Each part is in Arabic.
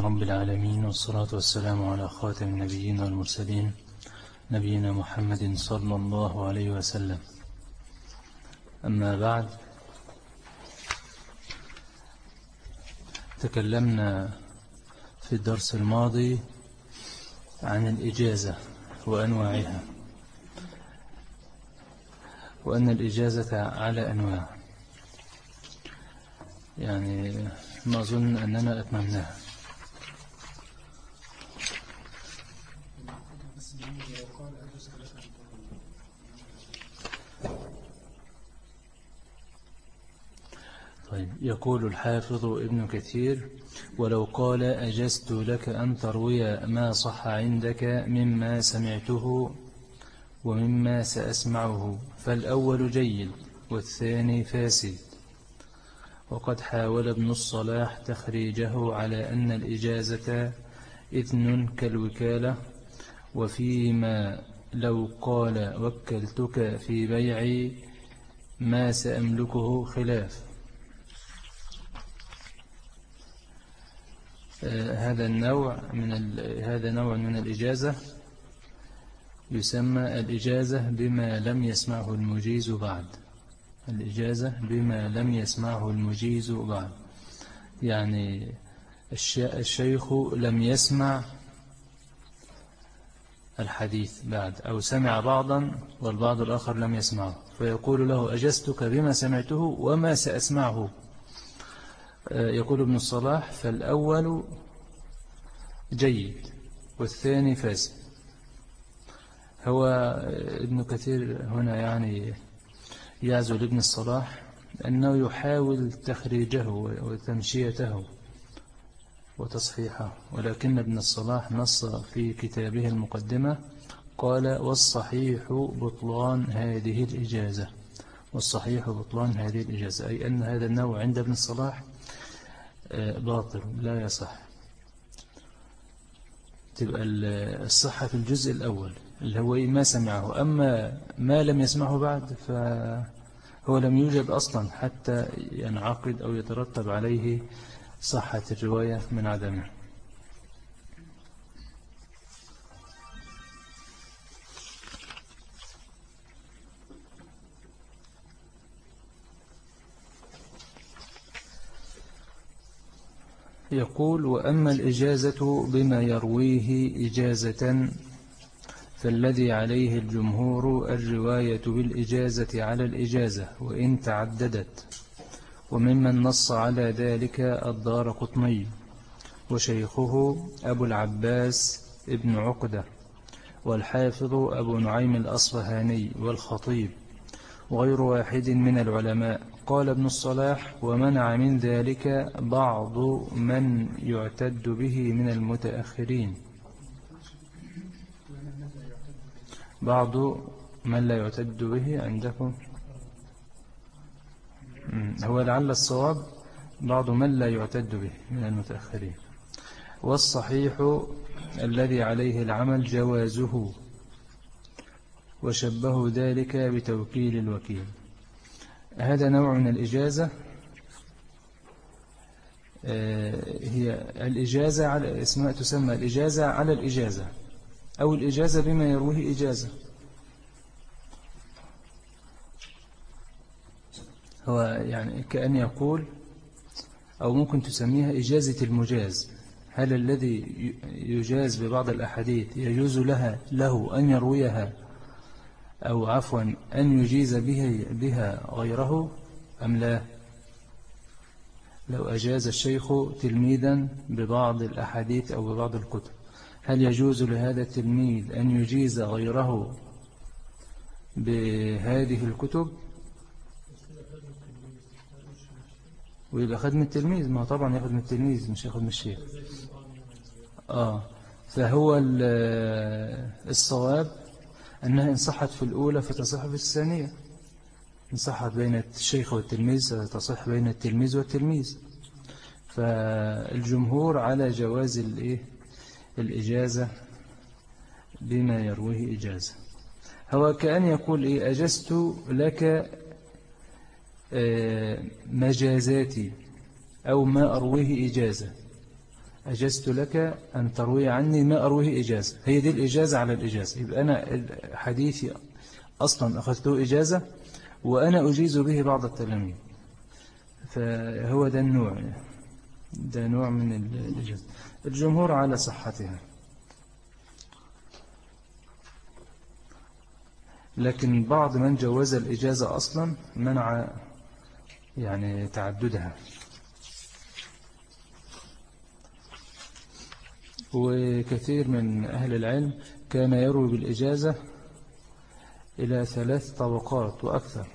لله رب العالمين والصلاة والسلام على خاتم النبيين والمرسلين نبينا محمد صلى الله عليه وسلم. أما بعد تكلمنا في الدرس الماضي عن الإجازة وأنواعها. وأن الإجازة على أنواع. يعني ما أظن أننا أتممناها. طيب يقول الحافظ ابن كثير ولو قال أجزت لك أن تروي ما صح عندك مما سمعته ومما سأسمعه فالأول جيد والثاني فاسد. وقد حاول ابن الصلاح تخريجه على أن الإجازة إذن كالوكالة وفيما لو قال وكلتك في بيع ما سأملكه خلاف. هذا النوع من هذا نوع من الإجازة يسمى الإجازة بما لم يسمعه المجيز بعد. الإجازة بما لم يسمعه المجيز بعد. يعني الشيخ لم يسمع الحديث بعد أو سمع بعضا والبعض الآخر لم يسمعه. فيقول له أجزتك بما سمعته وما سأسمعه. آه، يقول ابن الصلاح فالأول جيد والثاني فاسد. هو ابن كثير هنا يعني يعزو لابن الصلاح أنه يحاول تخريجه وتمشيته وتصحيحه ولكن ابن الصلاح نص في كتابه المقدمة قال والصحيح بطلان هذه الإجازة. والصحيح بطلان هذه الإجازة أي أن هذا النوع عند ابن الصلاح آه، باطل لا يصح. تبقى الصحة في الجزء الأول اللي هو ما سمعه. أما ما لم يسمعه بعد فهو لم يوجد أصلا حتى ينعقد أو يترتب عليه صحة الرواية من عدمه. يقول وأما الإجازة بما يرويه إجازة فالذي عليه الجمهور الرواية بالإجازة على الإجازة وإن تعددت وممن نص على ذلك الدار قطني وشيخه أبو العباس ابن عقدة والحافظ أبو نعيم الأصفهاني والخطيب وغير واحد من العلماء. قال ابن الصلاح ومنع من ذلك بعض من يعتد به من المتأخرين. بعض من لا يعتد به عندكم؟ هو لعل الصواب بعض من لا يعتد به من المتأخرين. والصحيح الذي عليه العمل جوازه وشبه ذلك بتوكيل الوكيل. هذا نوع من الإجازة آه، هي الإجازة على اسمها تسمى الإجازة على الإجازة أو الإجازة بما يرويه إجازة. هو يعني كأن يقول أو ممكن تسميها إجازة المجاز. هل الذي يجاز ببعض الأحاديث يجوز لها له أن يرويها أو عفوا أن يجيز به بها غيره أم لا؟ لو أجاز الشيخ تلميذا ببعض الأحاديث أو ببعض الكتب هل يجوز لهذا التلميذ أن يجيز غيره بهذه الكتب؟ ويبقى خد من التلميذ ما طبعا ياخد من التلميذ مش ياخد من الشيخ. آه فهو الصواب أنها إن صحت في الأولى فتصح في الثانية. إن صحت بين الشيخ والتلميذ تصح بين التلميذ والتلميذ. فالجمهور على جواز الإيه؟ الإجازة بما يرويه إجازة. هو كأن يقول إيه؟ أجزت لك آه، مجازاتي أو ما أرويه إجازة. أجزت لك أن تروي عني ما أرويه إجازة هي دي الإجازة على الإجازة. يبقى أنا حديثي أصلا أخذته إجازة وأنا أجيز به بعض التلاميذ. فهو ده النوع ده نوع من الإجازة. الجمهور على صحتها. لكن بعض من جوز الإجازة أصلا منع يعني تعددها. وكثير من أهل العلم كان يروي بالإجازة إلى ثلاث طبقات وأكثر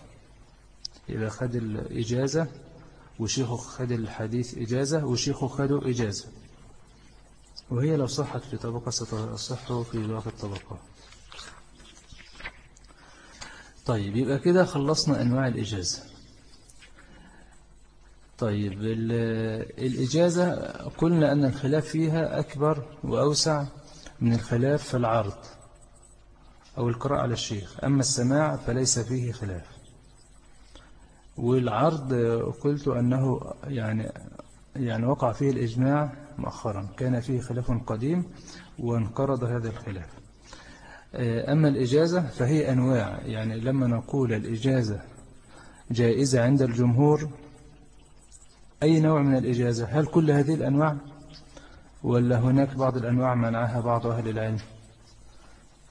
إذا خد الإجازة وشيخه خد الحديث إجازة وشيخه خدوا إجازة. وهي لو صحت في طبقة ستصح في باقي الطبقات. طيب يبقى كده خلصنا أنواع الإجازة. طيب الإجازة قلنا أن الخلاف فيها أكبر وأوسع من الخلاف في العرض أو القراءة على الشيخ. أما السماع فليس فيه خلاف. والعرض قلت أنه يعني يعني وقع فيه الإجماع مؤخرا. كان فيه خلاف قديم وانقرض هذا الخلاف. أما الإجازة فهي أنواع. يعني لما نقول الإجازة جائزة عند الجمهور أي نوع من الإجازة؟ هل كل هذه الأنواع؟ ولا هناك بعض الأنواع منعها بعض أهل العلم؟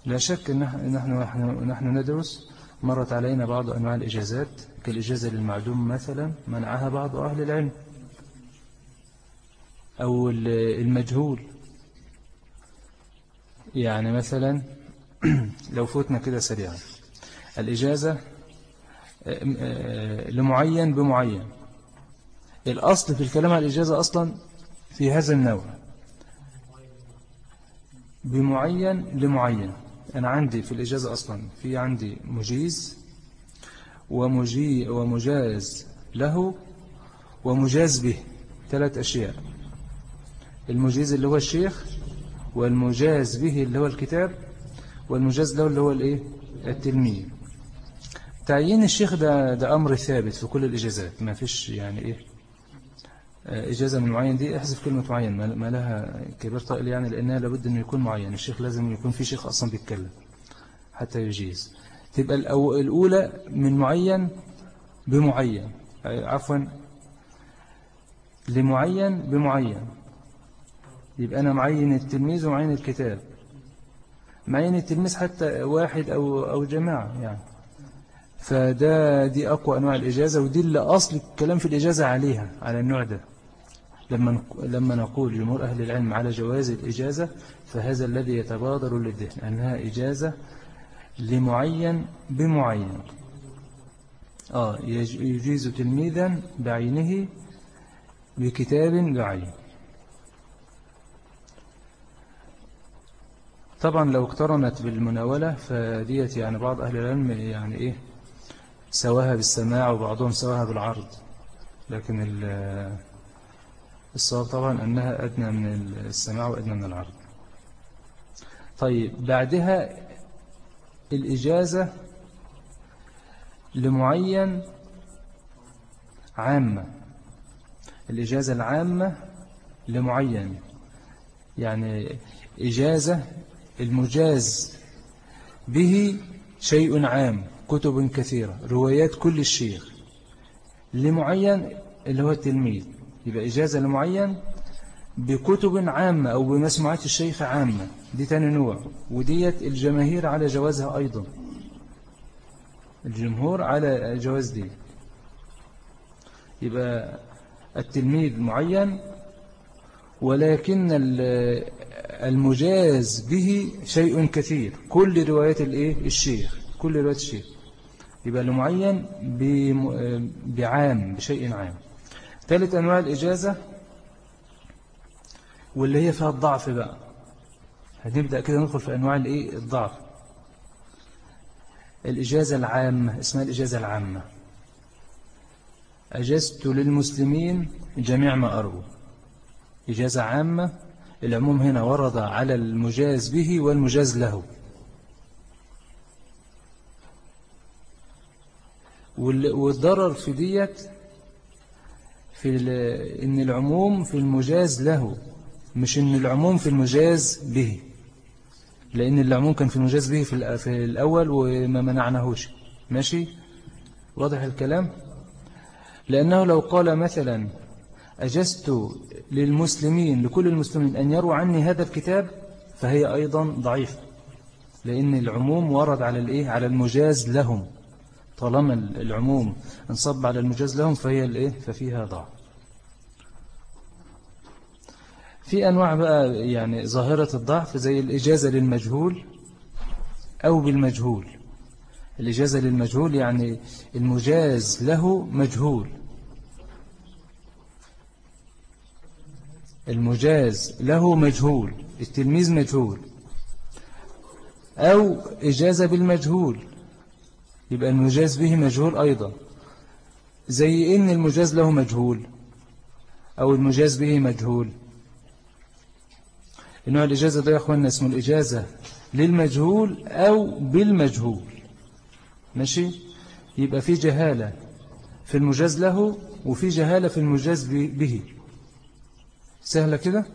لا شك أن نحن, نحن, ندرس. مرت علينا بعض أنواع الإجازات. كالإجازة للمعدوم مثلا منعها بعض أهل العلم. أو المجهول. يعني مثلا لو فوتنا كده سريعا. الإجازة لمعين بمعين. الأصل في الكلام عن الإجازة أصلا في هذا النوع. بمعين لمعين. أنا عندي في الإجازة أصلا في عندي مجيز ومجي ومجاز له ومجاز به. ثلاث أشياء. المجيز اللي هو الشيخ والمجاز به اللي هو الكتاب والمجاز له اللي هو الإيه؟ التلميذ. تعيين الشيخ ده ده أمر ثابت في كل الإجازات. ما فيش يعني إيه؟ إجازة من معين. دي أحذف كلمة معين ما لها كبير طائل يعني لأنها لابد أنه يكون معين. الشيخ لازم يكون في شيخ أصلا بيتكلم حتى يجيز. تبقى الأولى من معين بمعين. عفوا. لمعين بمعين. يبقى أنا معين التلميذ ومعين الكتاب. معين التلميذ حتى واحد أو, أو جماعة يعني. فده دي أقوى أنواع الإجازة ودي اللي أصل الكلام في الإجازة عليها على النوع ده. لما لما نقول جمهور أهل العلم على جواز الإجازة فهذا الذي يتبادر للذهن أنها إجازة لمعين بمعين. آه يجيز تلميذا بعينه بكتاب بعين. طبعا لو اقترنت بالمناولة فديت يعني بعض أهل العلم يعني إيه سواها بالسماع وبعضهم سواها بالعرض. لكن الصواب طبعا أنها أدنى من السماع وأدنى من العرض. طيب بعدها الإجازة لمعين عامة. الإجازة العامة لمعين يعني إجازة المجاز به شيء عام كتب كثيرة روايات كل الشيخ لمعين اللي هو التلميذ. يبقى إجازة لمعين بكتب عامة أو بمسموعات الشيخ عامة. دي تاني نوع. وديت الجماهير على جوازها أيضا. الجمهور على جواز دي. يبقى التلميذ معين ولكن المجاز به شيء كثير. كل روايات الإيه؟ الشيخ. كل روايات الشيخ. يبقى المعين بعام بشيء عام. ثالث أنواع الإجازة واللي هي فيها الضعف بقى. هنبدأ كده ندخل في أنواع الإيه؟ الضعف. الإجازة العامة اسمها الإجازة العامة. أجزت للمسلمين جميع ما أروا إجازة عامة العموم هنا ورد على المجاز به والمجاز له. والضرر في ديت في إن العموم في المجاز له مش إن العموم في المجاز به. لأن العموم كان في المجاز به في الأول وما منعناهوش. ماشي؟ واضح الكلام؟ لأنه لو قال مثلا أجزت للمسلمين لكل المسلمين أن يروا عني هذا الكتاب فهي أيضا ضعيفة لأن العموم ورد على الإيه؟ على المجاز لهم. طالما العموم انصب على المجاز لهم فهي الإيه؟ ففيها ضعف. في أنواع بقى يعني ظاهرة الضعف زي الإجازة للمجهول أو بالمجهول. الإجازة للمجهول يعني المجاز له مجهول. المجاز له مجهول التلميذ مجهول. أو إجازة بالمجهول يبقى المجاز به مجهول أيضا. زي إن المجاز له مجهول أو المجاز به مجهول. النوع الإجازة ده يا أخوانا اسمه الإجازة للمجهول أو بالمجهول. ماشي؟ يبقى في جهالة في المجاز له وفي جهالة في المجاز به. سهلة كده؟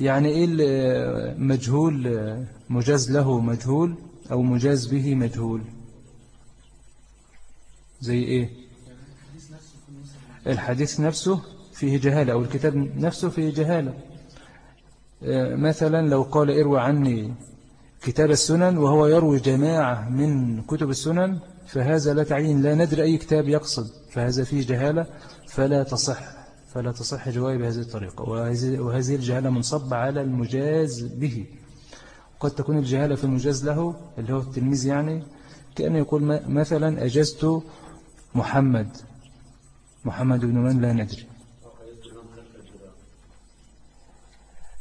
يعني إيه المجهول مجاز له مجهول أو مجاز به مجهول؟ زي إيه؟ الحديث نفسه. فيه جهالة أو الكتاب نفسه فيه جهالة. آه، مثلا لو قال اروى عني كتاب السنن وهو يروي جماعة من كتب السنن فهذا لا تعين لا ندري أي كتاب يقصد فهذا فيه جهالة. فلا تصح فلا تصح جواب بهذه الطريقة. وهذه الجهالة منصب على المجاز به. قد تكون الجهالة في المجاز له اللي هو التلميذ يعني كأن يقول مثلا أجزت محمد. محمد بن من؟ لا ندري.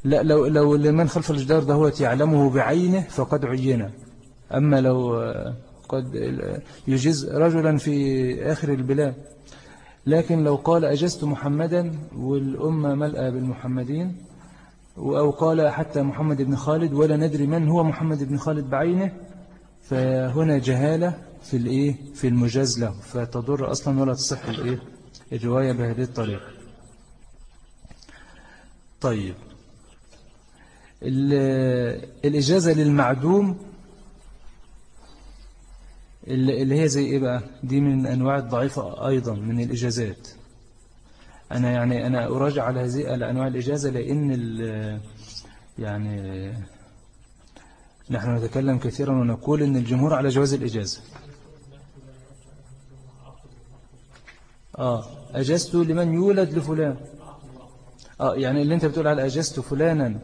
لا لو لو لمن خلف الجدار ده هو يعلمه بعينه فقد عين. أما لو قد يجيز رجلا في آخر البلاد. لكن لو قال أجزت محمدا والأمة ملأة بالمحمدين أو قال حتى محمد بن خالد ولا ندري من هو محمد بن خالد بعينه فهنا جهالة في الإيه؟ في المجاز له. فتضر أصلا ولا تصح الإيه؟ الرواية بهذه الطريقة. طيب. الإجازة للمعدوم اللي هي زي إيه بقى؟ دي من أنواع الضعيفة أيضا من الإجازات. أنا يعني أنا أراجع على هذه أنواع الإجازة لأن يعني نحن نتكلم كثيرا ونقول أن الجمهور على جواز الإجازة. آه أجزت لمن يولد لفلان. آه يعني اللي أنت بتقول على أجزت فلانا.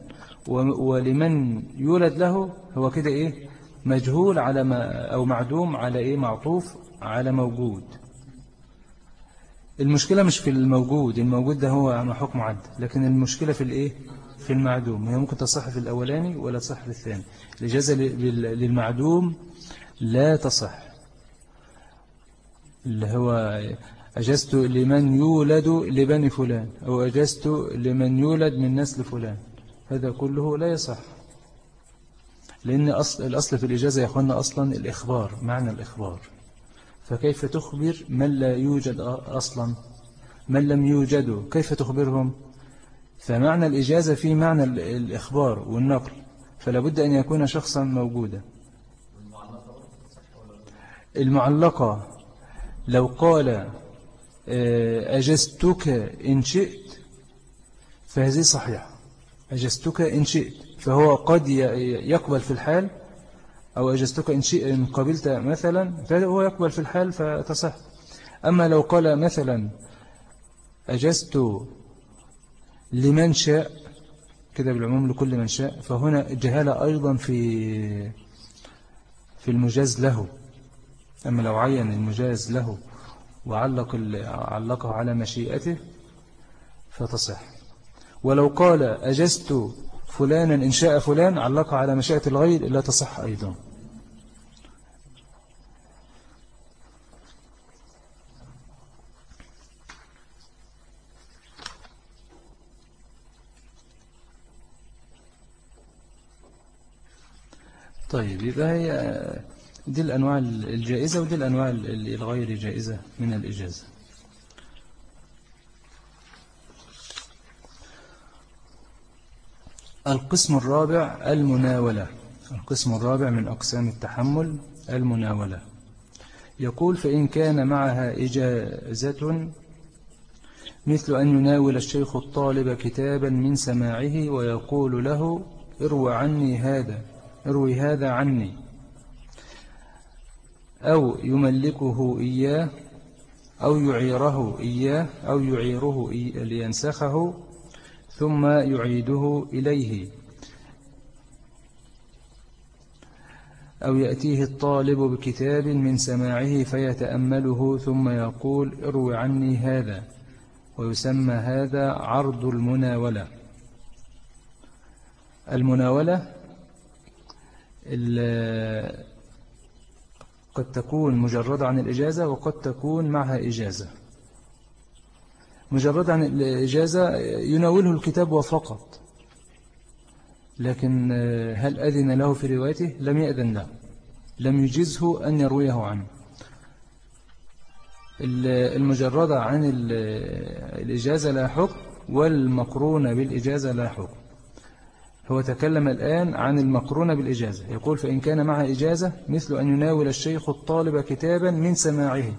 ولمن يولد له هو كده إيه؟ مجهول على ما أو معدوم على إيه؟ معطوف على موجود. المشكلة مش في الموجود الموجود ده هو حكم عد لكن المشكلة في الإيه؟ في المعدوم. هي ممكن تصح في الأولاني ولا تصح في الثاني. الإجازة للمعدوم لا تصح. اللي هو أجزت لمن يولد لبني فلان أو أجزت لمن يولد من نسل فلان. هذا كله لا يصح. لأن أصل الأصل في الإجازة يا أخوانا أصلا الإخبار معنى الإخبار. فكيف تخبر من لا يوجد أصلا؟ من لم يوجدوا كيف تخبرهم؟ فمعنى الإجازة في معنى الإخبار والنقل فلا بد أن يكون شخصا موجودا. المعلقة لو قال آه، أجزتك إن شئت فهذه صحيحة. أجزتك إن شئت. فهو قد يقبل في الحال أو أجزتك إن, شئت إن قبلت مثلا فهو يقبل في الحال فتصح. أما لو قال مثلا أجزت لمن شاء كده بالعموم لكل من شاء فهنا جهالة أيضا في في المجاز له. أما لو عين المجاز له وعلق علقه على مشيئته فتصح. ولو قال أجزت فلانا إن شاء فلان علق على مشيئة الغير لا تصح أيضا. طيب يبقى هي دي الأنواع الجائزة ودي الأنواع الغير جائزة من الإجازة. القسم الرابع المناولة. القسم الرابع من أقسام التحمل المناولة. يقول فإن كان معها إجازة مثل أن يناول الشيخ الطالب كتابا من سماعه ويقول له اروى عني هذا اروي هذا عني. أو يملكه إياه أو يعيره إياه أو يعيره لينسخه. ثم يعيده إليه. أو يأتيه الطالب بكتاب من سماعه فيتأمله ثم يقول اروي عني هذا. ويسمى هذا عرض المناولة. المناولة قد تكون مجرد عن الإجازة وقد تكون معها إجازة. مجرد عن الإجازة يناوله الكتاب وفقط. لكن هل أذن له في روايته؟ لم يأذن له. لم يجزه أن يرويه عنه. المجردة عن الإجازة لا حكم والمقرونة بالإجازة لا حكم. هو تكلم الآن عن المقرونة بالإجازة. يقول فإن كان معها إجازة مثل أن يناول الشيخ الطالب كتابا من سماعه.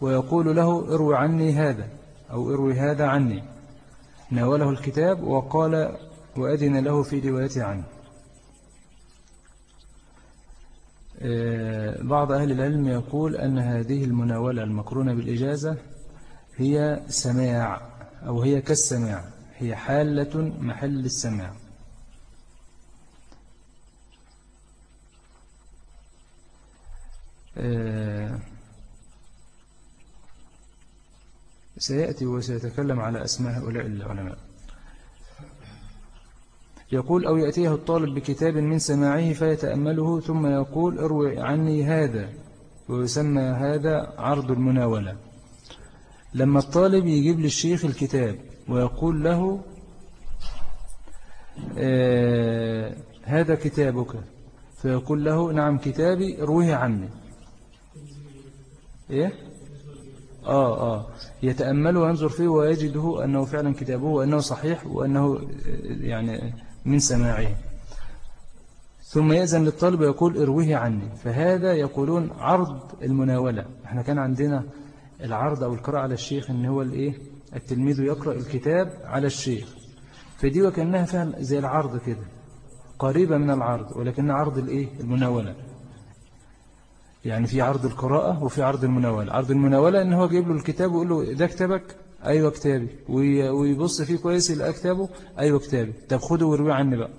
ويقول له اروي عني هذا. أو اروي هذا عني. ناوله الكتاب وقال وأذن له في روايته عنه. آه، بعض أهل العلم يقول أن هذه المناولة المقرونة بالإجازة هي سماع أو هي كالسماع هي حالة محل السماع. آه، سيأتي وسيتكلم على أسماء هؤلاء العلماء. يقول أو يأتيه الطالب بكتاب من سماعه فيتأمله ثم يقول اروي عني هذا ويسمى هذا عرض المناولة. لما الطالب يجيب للشيخ الكتاب ويقول له آه هذا كتابك فيقول له نعم كتابي رويه عني. إيه؟ آه آه. يتأمله وينظر فيه ويجده أنه فعلا كتابه وأنه صحيح وأنه يعني من سماعه. ثم يأذن للطالب ويقول ارويه عني. فهذا يقولون عرض المناولة. إحنا كان عندنا العرض أو القراءة على الشيخ إن هو الإيه؟ التلميذ يقرأ الكتاب على الشيخ. فدي وكأنها فهم زي العرض كده. قريبة من العرض ولكن عرض الإيه؟ المناولة. يعني في عرض القراءة وفي عرض المناولة. عرض المناولة إن هو جايب له الكتاب ويقول له ده كتابك؟ أيوة كتابي. ويبص فيه كويس يلاقي كتابه؟ أيوة كتابي. طب خده وروي عني بقى.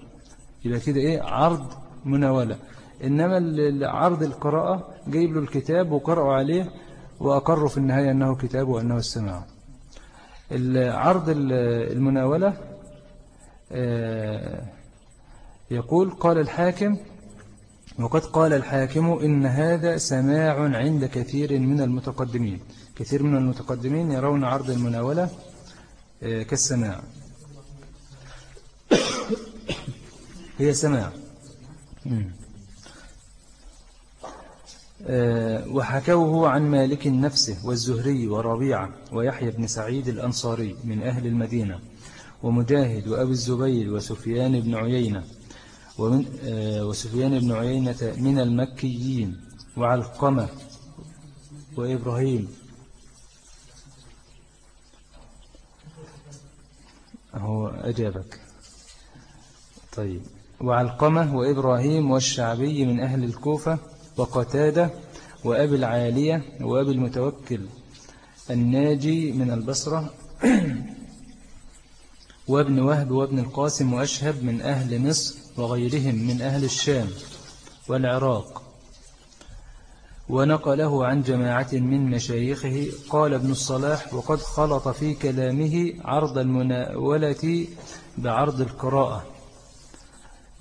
يبقى كده إيه؟ عرض مناولة. إنما عرض القراءة جايب له الكتاب وقرأوا عليه وأقروا في النهاية أنه كتاب وأنه السماع. عرض المناولة آه، يقول قال الحاكم وقد قال الحاكم إن هذا سماع عند كثير من المتقدمين. كثير من المتقدمين يرون عرض المناولة آه، كالسماع. هي سماع. آه، وحكوه عن مالك نفسه والزهري وربيعة ويحيى بن سعيد الأنصاري من أهل المدينة ومجاهد وأبي الزبير وسفيان بن عيينة ومن آه، وسفيان بن عيينة من المكيين وعلقمة وإبراهيم. هو أجابك. طيب. وعلقمة وإبراهيم والشعبي من أهل الكوفة وقتادة وأبي العالية وأبي المتوكل الناجي من البصرة. وابن وهب وابن القاسم وأشهب من أهل مصر وغيرهم من أهل الشام والعراق. ونقله عن جماعة من مشايخه قال ابن الصلاح وقد خلط في كلامه عرض المناولة بعرض القراءة.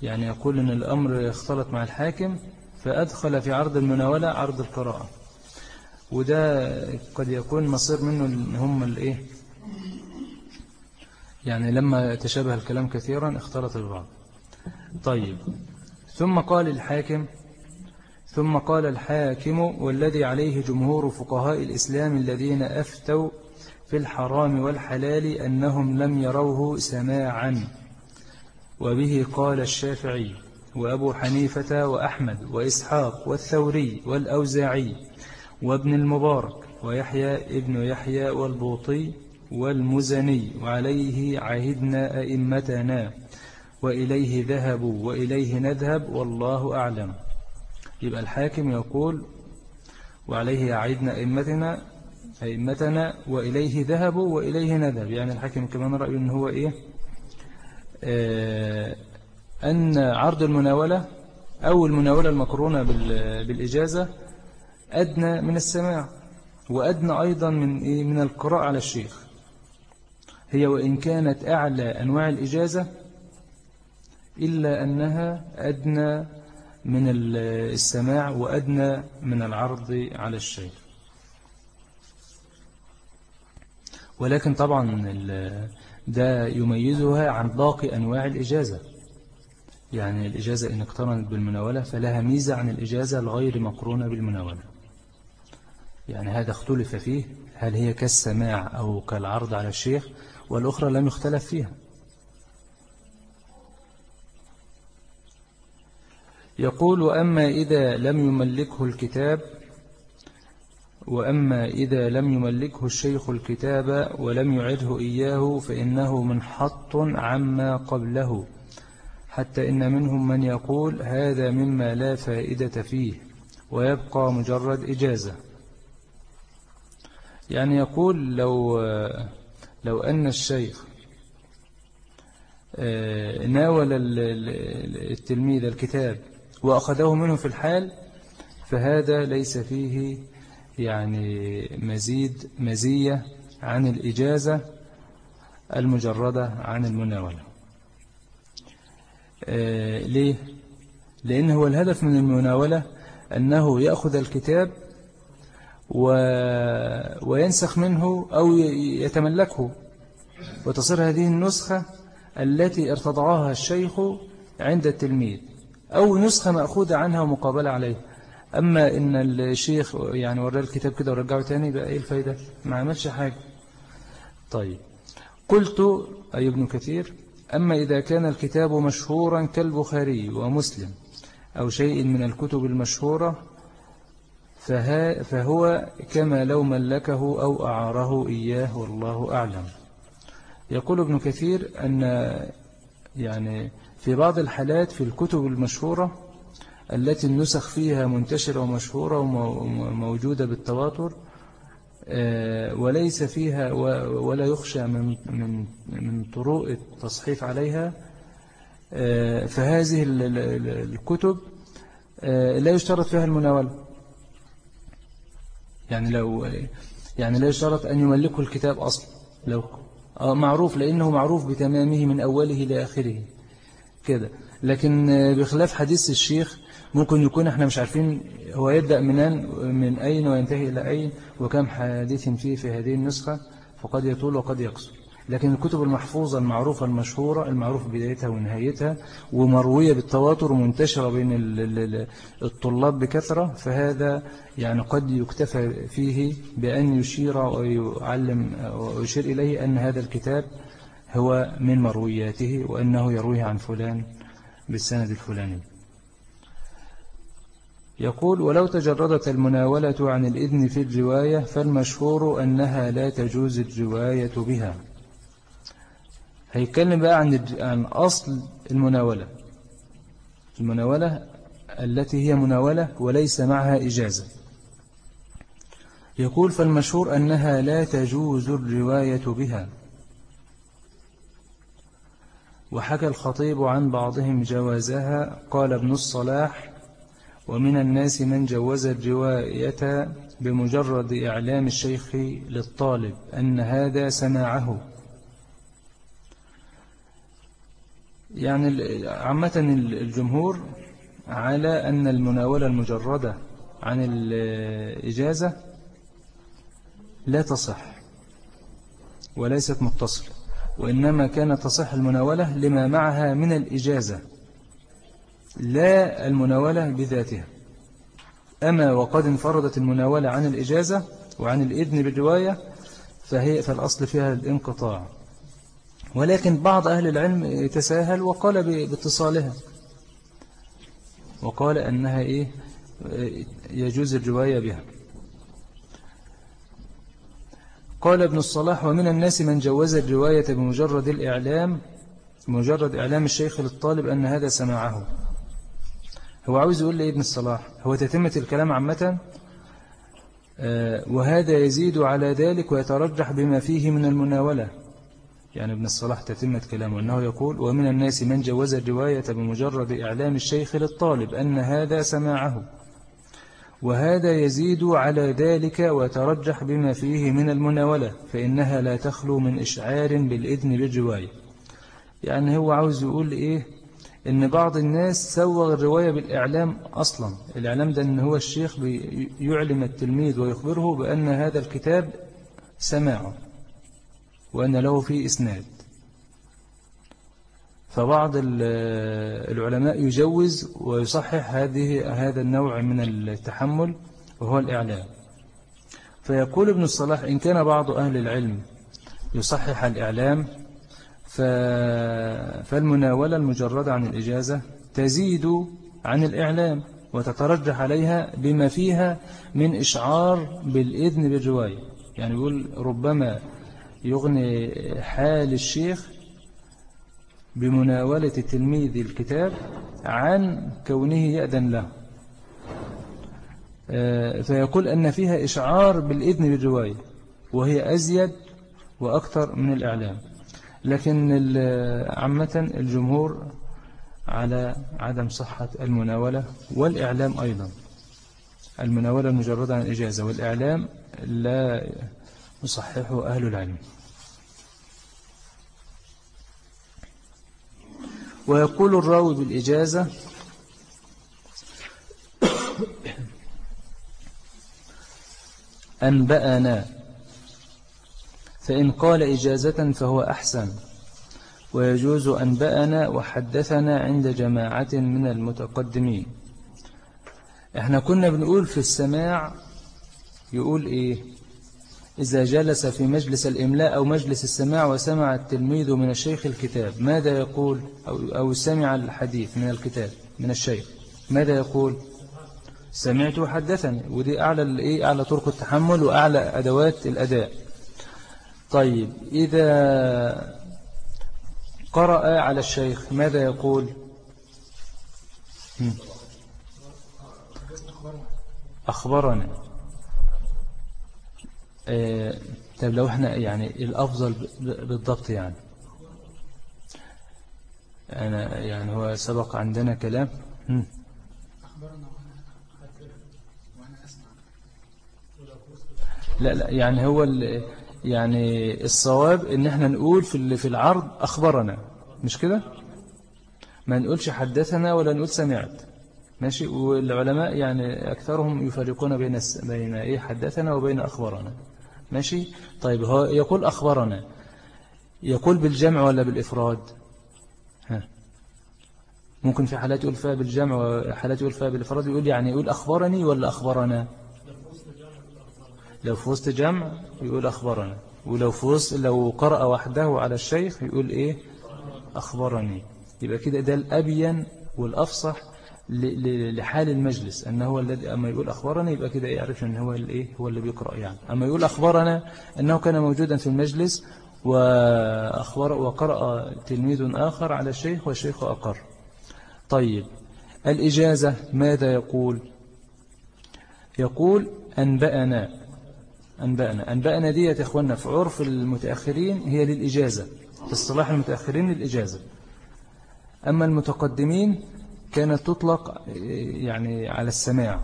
يعني يقول أن الأمر اختلط مع الحاكم فأدخل في عرض المناولة عرض القراءة. وده قد يكون مصير منه هم الإيه؟ يعني لما تشابه الكلام كثيرا اختلط البعض. طيب. ثم قال الحاكم ثم قال الحاكم والذي عليه جمهور فقهاء الإسلام الذين أفتوا في الحرام والحلال أنهم لم يروه سماعا. وبه قال الشافعي وأبو حنيفة وأحمد وإسحاق والثوري والأوزاعي وابن المبارك ويحيى ابن يحيى والبوطي والمزني وعليه عهدنا أئمتنا وإليه ذهبوا وإليه نذهب والله أعلم. يبقى الحاكم يقول وعليه عهدنا أئمتنا أئمتنا وإليه ذهبوا وإليه نذهب. يعني الحاكم كمان رأيه أنه هو إيه؟ آه أن عرض المناولة أو المناولة المقرونة بالإجازة أدنى من السماع وأدنى أيضا من إيه؟ من القراءة على الشيخ. هي وإن كانت أعلى أنواع الإجازة إلا أنها أدنى من السماع وأدنى من العرض على الشيخ ولكن طبعا ده يميزها عن باقي أنواع الإجازة. يعني الإجازة إن اقترنت بالمناولة فلها ميزة عن الإجازة الغير مقرونة بالمناولة. يعني هذا اختلف فيه. هل هي كالسماع أو كالعرض على الشيخ؟ والأخرى لم يختلف فيها. يقول وأما إذا لم يملكه الكتاب وأما إذا لم يملكه الشيخ الكتاب ولم يعده إياه فإنه منحط عما قبله حتى إن منهم من يقول هذا مما لا فائدة فيه ويبقى مجرد إجازة. يعني يقول لو لو أن الشيخ آه، ناول التلميذ الكتاب وأخذه منه في الحال فهذا ليس فيه يعني مزيد مزية عن الإجازة المجردة عن المناولة آه، ليه؟ لأن هو الهدف من المناولة أنه يأخذ الكتاب و... وينسخ منه أو يتملكه. وتصير هذه النسخة التي ارتضعها الشيخ عند التلميذ. أو نسخة مأخوذة عنها ومقابلة عليه. أما إن الشيخ يعني ورى الكتاب كده ورجعه تاني بقى إيه الفايدة؟ ما عملش حاجة. طيب. قلت أي ابن كثير أما إذا كان الكتاب مشهورا كالبخاري ومسلم أو شيء من الكتب المشهورة فهو كما لو ملكه أو أعاره إياه والله أعلم. يقول ابن كثير أن يعني في بعض الحالات في الكتب المشهورة التي النسخ فيها منتشرة ومشهورة وموجودة بالتواتر آه، وليس فيها ولا يخشى من من من طرق التصحيف عليها آه، فهذه الكتب آه، لا يشترط فيها المناولة. يعني لو يعني لا يشترط أن يملكه الكتاب أصلا. لو معروف لأنه معروف بتمامه من أوله لآخره كده. لكن بخلاف حديث الشيخ ممكن يكون إحنا مش عارفين هو يبدأ منين من أين وينتهي إلى أين وكم حديث فيه في هذه النسخة فقد يطول وقد يقصر. لكن الكتب المحفوظة المعروفة المشهورة المعروف بدايتها ونهايتها ومروية بالتواتر ومنتشرة بين الطلاب بكثرة فهذا يعني قد يكتفى فيه بأن يشير ويعلم ويشير إليه أن هذا الكتاب هو من مروياته وأنه يرويه عن فلان بالسند الفلاني. يقول ولو تجردت المناولة عن الإذن في الرواية فالمشهور أنها لا تجوز الرواية بها. هيتكلم بقى عن عن أصل المناولة. المناولة التي هي مناولة وليس معها إجازة. يقول فالمشهور أنها لا تجوز الرواية بها. وحكى الخطيب عن بعضهم جوازها. قال ابن الصلاح ومن الناس من جوز الرواية بمجرد إعلام الشيخ للطالب أن هذا سماعه. يعني عامة الجمهور على أن المناولة المجردة عن الإجازة لا تصح وليست متصلة وإنما كانت تصح المناولة لما معها من الإجازة لا المناولة بذاتها. أما وقد انفردت المناولة عن الإجازة وعن الإذن بالرواية فهي فالأصل فيها الانقطاع. ولكن بعض أهل العلم يتساهل وقال باتصالها. وقال أنها إيه؟ يجوز الرواية بها. قال ابن الصلاح ومن الناس من جوز الرواية بمجرد الإعلام مجرد إعلام الشيخ للطالب أن هذا سماعه. هو عاوز يقول لي ابن الصلاح هو تتمة الكلام عامة؟ آه، وهذا يزيد على ذلك ويترجح بما فيه من المناولة. يعني ابن الصلاح تتمة كلامه أنه يقول ومن الناس من جوز الرواية بمجرد إعلام الشيخ للطالب أن هذا سماعه وهذا يزيد على ذلك ويترجح بما فيه من المناولة فإنها لا تخلو من إشعار بالإذن بالرواية. يعني هو عاوز يقول إيه؟ إن بعض الناس سوغ الرواية بالإعلام أصلا. الإعلام ده أن هو الشيخ يعلم التلميذ ويخبره بأن هذا الكتاب سماعه. وأن له فيه إسناد. فبعض العلماء يجوز ويصحح هذه هذا النوع من التحمل وهو الإعلام. فيقول ابن الصلاح إن كان بعض أهل العلم يصحح الإعلام فالمناولة المجردة عن الإجازة تزيد عن الإعلام وتترجح عليها بما فيها من إشعار بالإذن بالرواية. يعني يقول ربما يغني حال الشيخ بمناولة تلميذ الكتاب عن كونه يأذن له. آه، فيقول أن فيها إشعار بالإذن بالرواية وهي أزيد وأكثر من الإعلام. لكن عامة الجمهور على عدم صحة المناولة والإعلام أيضا. المناولة المجردة عن الإجازة والإعلام لا يصححه أهل العلم. ويقول الراوي بالإجازة أنبأنا فإن قال إجازة فهو أحسن. ويجوز أنبأنا وحدثنا عند جماعة من المتقدمين. إحنا كنا بنقول في السماع يقول إيه؟ إذا جلس في مجلس الإملاء أو مجلس السماع وسمع التلميذ من الشيخ الكتاب ماذا يقول؟ أو, أو سمع الحديث من الكتاب من الشيخ. ماذا يقول؟ سمعت وحدثني ودي أعلى, الإيه أعلى طرق التحمل وأعلى أدوات الأداء. طيب إذا قرأ على الشيخ ماذا يقول؟ أخبرنا. آه، طيب لو إحنا يعني الأفضل بالضبط يعني. أنا يعني هو سبق عندنا كلام. لا لا يعني هو يعني الصواب إن إحنا نقول في في العرض أخبرنا. مش كده؟ ما نقولش حدثنا ولا نقول سمعت. ماشي؟ والعلماء يعني أكثرهم يفرقون بين بين إيه؟ حدثنا وبين أخبرنا. ماشي؟ طيب هو يقول أخبرنا. يقول بالجمع ولا بالإفراد؟ ها. ممكن في حالات يقول فيها بالجمع وحالات يقول فيها بالإفراد يقول يعني يقول أخبرني ولا أخبرنا؟ لو في وسط جمع يقول أخبرنا. ولو في وسط لو قرأ وحده على الشيخ يقول إيه؟ أخبرني. يبقى كده ده الأبين والأفصح لحال المجلس أنه هو الذي أما يقول أخبرنا يبقى كده يعرف أنه هو الإيه هو اللي بيقرأ يعني. أما يقول أخبرنا أنه كان موجودا في المجلس وأخبر وقرأ تلميذ آخر على الشيخ والشيخ أقر. طيب الإجازة ماذا يقول؟ يقول أنبأنا أنبأنا. أنبأنا دي يا إخواننا في عرف المتأخرين هي للإجازة في الصلاح المتأخرين للإجازة. أما المتقدمين كانت تطلق يعني على السماع.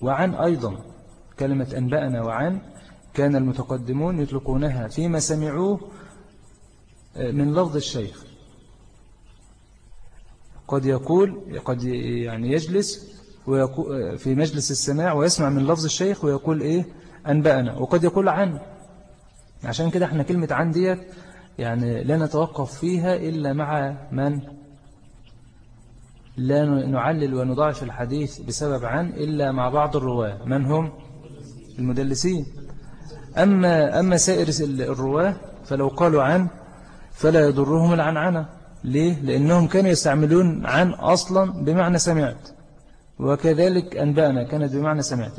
وعن أيضا كلمة أنبأنا وعن كان المتقدمون يطلقونها فيما سمعوه من لفظ الشيخ. قد يقول قد يعني يجلس في مجلس السماع ويسمع من لفظ الشيخ ويقول إيه؟ أنبأنا. وقد يقول عن. عشان كده إحنا كلمة عن ديت يعني لا نتوقف فيها إلا مع من؟ لا نعلل ونضاعف الحديث بسبب عن إلا مع بعض الرواة. من هم؟ المدلسين. أما, أما سائر الرواة فلو قالوا عن فلا يضرهم العنعنة. ليه؟ لأنهم كانوا يستعملون عن أصلا بمعنى سمعت. وكذلك أنبأنا كانت بمعنى سمعت.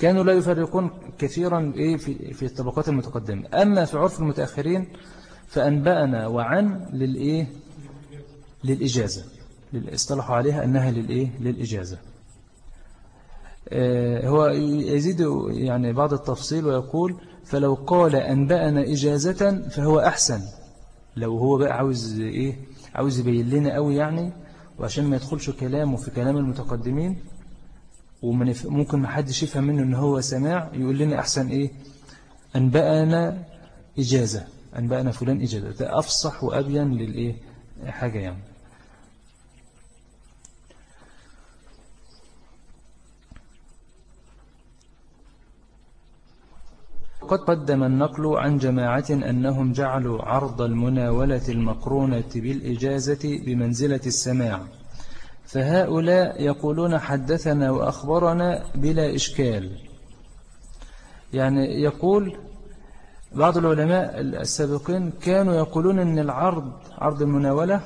كانوا لا يفرقون كثيرا إيه في في الطبقات المتقدمة. أما في عرف المتأخرين فأنبأنا وعن للإيه؟ للإجازة. اصطلحوا عليها أنها للإيه؟ للإجازة. آه، هو يزيد يعني بعض التفصيل ويقول فلو قال أنبأنا إجازة فهو أحسن. لو هو بقى عاوز إيه؟ عاوز يبين لنا قوي يعني وعشان ما يدخلش كلامه في كلام المتقدمين وممكن ما حدش يفهم منه إن هو سماع يقول لنا أحسن إيه؟ أنبأنا إجازة. أنبأنا فلان إجازة. ده أفصح وأبين للإيه؟ حاجة يعني. قد قدم النقل عن جماعة أنهم جعلوا عرض المناولة المقرونة بالإجازة بمنزلة السماع. فهؤلاء يقولون حدثنا وأخبرنا بلا إشكال. يعني يقول بعض العلماء السابقين كانوا يقولون أن العرض عرض المناولة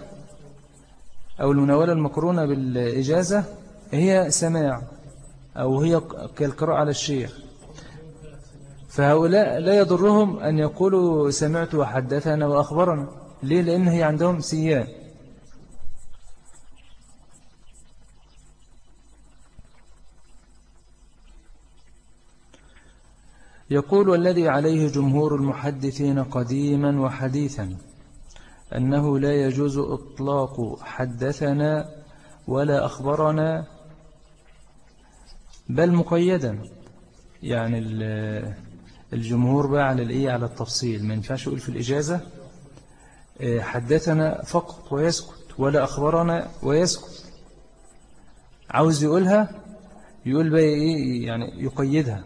أو المناولة المقرونة بالإجازة هي سماع أو هي كالقراءة على الشيخ. فهؤلاء لا يضرهم أن يقولوا سمعت وحدثنا وأخبرنا. ليه؟ لأن هي عندهم سيان. يقول والذي عليه جمهور المحدثين قديما وحديثا أنه لا يجوز إطلاق حدثنا ولا أخبرنا بل مقيدا. يعني الجمهور بقى على الإيه؟ على التفصيل. ما ينفعش يقول في الإجازة آه، حدثنا فقط ويسكت ولا أخبرنا ويسكت. عاوز يقولها يقول بقى إيه؟ يعني يقيدها.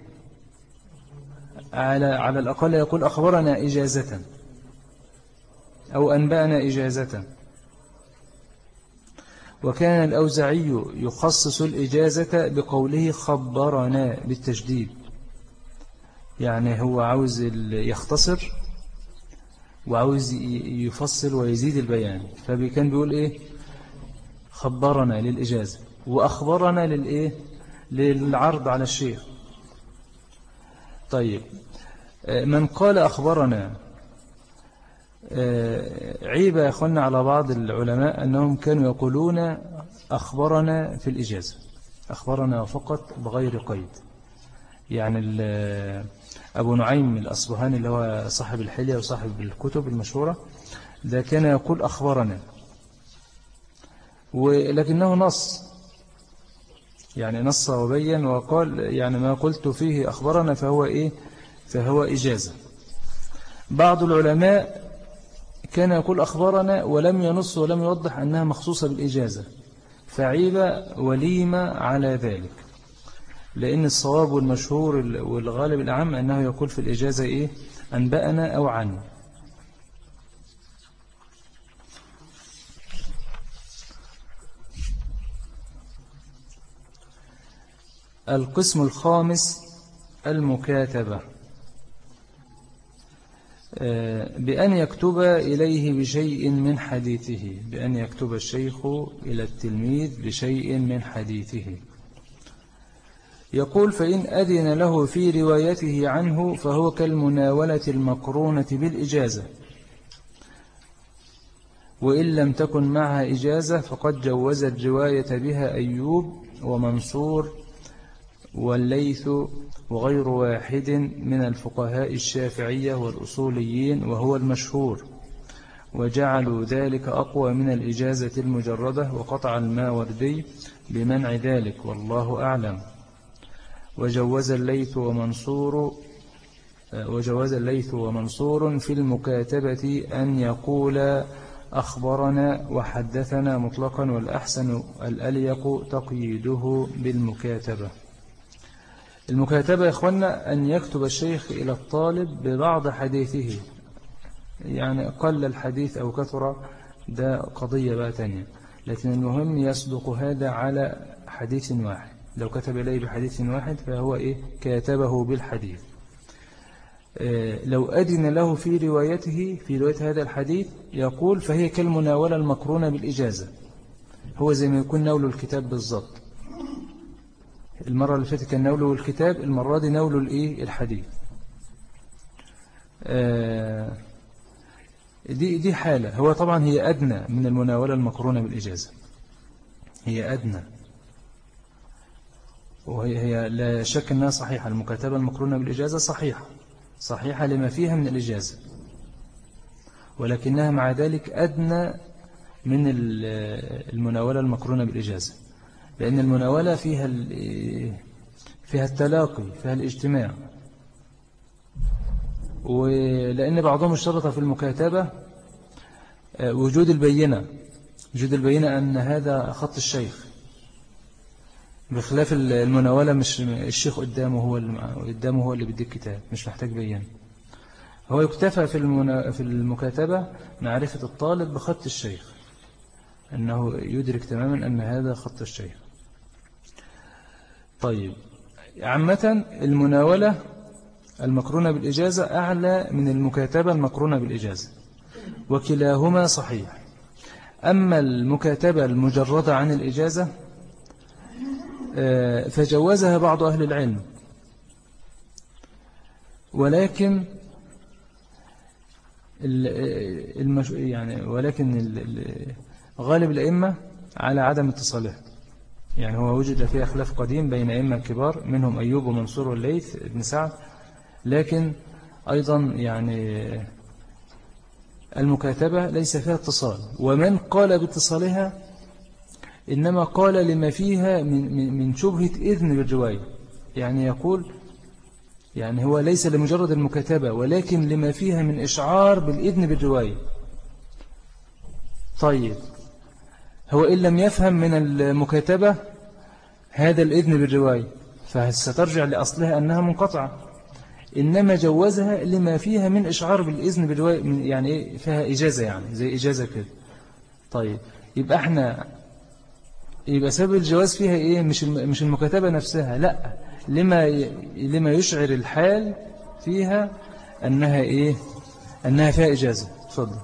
على على الأقل يقول أخبرنا إجازة أو أنبأنا إجازة. وكان الأوزعي يخصص الإجازة بقوله خبرنا بالتجديد. يعني هو عاوز يختصر وعاوز يفصل ويزيد البيان. فكان بيقول إيه؟ خبرنا للإجازة. وأخبرنا للإيه للعرض على الشيخ. طيب. من قال أخبرنا عيب يا أخوانا على بعض العلماء أنهم كانوا يقولون أخبرنا في الإجازة. أخبرنا فقط بغير قيد. يعني أبو نعيم الأصبهاني اللي هو صاحب الحلية وصاحب الكتب المشهورة ده كان يقول أخبرنا. ولكنه نص يعني نص وبين وقال يعني ما قلت فيه أخبرنا فهو إيه؟ فهو إجازة. بعض العلماء كان يقول أخبرنا ولم ينص ولم يوضح أنها مخصوصة بالإجازة فعيب وليمة على ذلك. لأن الصواب والمشهور والغالب الأعم أنه يقول في الإجازة إيه؟ أنبأنا أو عن القسم الخامس المكاتبة. آه، بأن يكتب إليه بشيء من حديثه. بأن يكتب الشيخ إلى التلميذ بشيء من حديثه. يقول فإن أذن له في روايته عنه فهو كالمناولة المقرونة بالإجازة. وإن لم تكن معها إجازة فقد جوز الرواية بها أيوب ومنصور والليث وغير واحد من الفقهاء الشافعية والأصوليين وهو المشهور. وجعلوا ذلك أقوى من الإجازة المجردة وقطع الماوردي بمنع ذلك والله أعلم. وجوز الليث ومنصور وجوز الليث ومنصور في المكاتبة أن يقول أخبرنا وحدثنا مطلقا والأحسن الأليق تقييده بالمكاتبة. المكاتبة يا إخوانا أن يكتب الشيخ إلى الطالب ببعض حديثه. يعني قل الحديث أو كثر ده قضية بقى تانية. لكن المهم يصدق هذا على حديث واحد. لو كتب إليه بحديث واحد فهو إيه؟ كاتبه بالحديث. آه، لو أدن له في روايته في رواية هذا الحديث يقول فهي كالمناولة المقرونة بالإجازة. هو زي ما يكون نول الكتاب بالضبط. المرة اللي فاتت كان نوله الكتاب المرة دي نوله الإيه؟ الحديث. آه، دي دي حالة. هو طبعا هي أدنى من المناولة المقرونة بالإجازة. هي أدنى. وهي هي لا شك أنها صحيحة. المكاتبة المقرونة بالإجازة صحيحة. صحيحة لما فيها من الإجازة. ولكنها مع ذلك أدنى من المناولة المقرونة بالإجازة. لأن المناولة فيها فيها التلاقي فيها الاجتماع. ولأن بعضهم اشترط في المكاتبة آه، وجود البينة. وجود البينة أن هذا خط الشيخ. بخلاف المناولة مش الشيخ قدامه هو اللي قدامه هو اللي بيديك كتاب مش محتاج بيان. هو يكتفى في في المكاتبة معرفة الطالب بخط الشيخ أنه يدرك تماما أن هذا خط الشيخ. طيب عامة المناولة المقرونة بالإجازة أعلى من المكاتبة المقرونة بالإجازة وكلاهما صحيح. أما المكاتبة المجردة عن الإجازة فجوزها بعض أهل العلم. ولكن المش... يعني ولكن غالب الأئمة على عدم اتصالها يعني هو وجد فيها خلاف قديم بين أئمة كبار منهم أيوب ومنصور والليث بن سعد. لكن أيضا يعني المكاتبة ليس فيها اتصال. ومن قال باتصالها إنما قال لما فيها من, من شبهة إذن بالرواية يعني يقول يعني هو ليس لمجرد المكاتبة ولكن لما فيها من إشعار بالإذن بالرواية طيب هو إن لم يفهم من المكاتبة هذا الإذن بالرواية فسترجع لأصلها أنها منقطعة؟ إنما جوزها لما فيها من إشعار بالإذن بالرواية يعني فيها إجازة يعني زي إجازة كده. طيب يبقى إحنا يبقى سبب الجواز فيها إيه؟ مش مش المكاتبة نفسها لأ. لما لما يشعر الحال فيها أنها إيه؟ أنها فيها إجازة. تفضل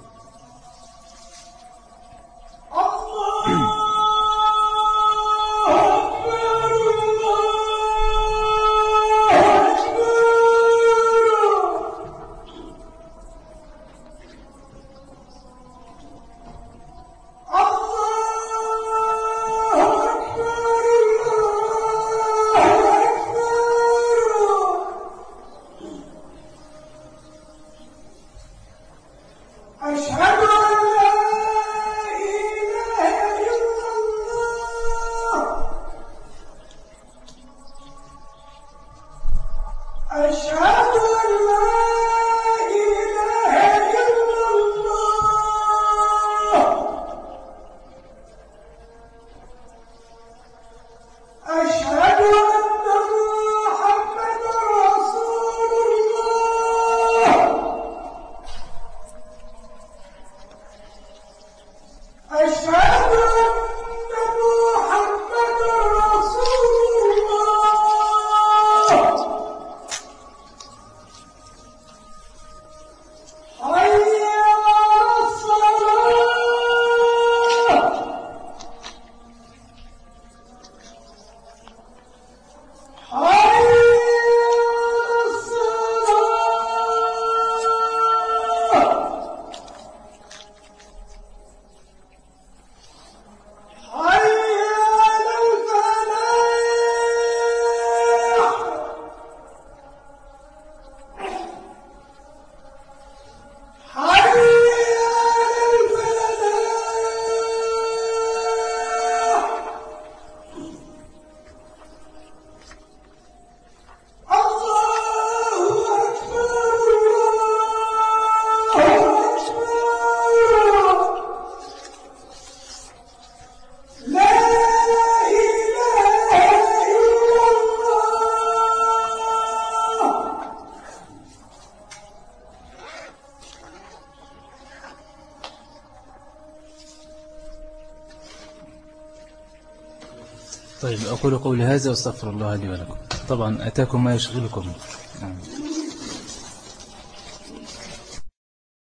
أقول قولي هذا وأستغفر الله لي ولكم. طبعا أتاكم ما يشغلكم.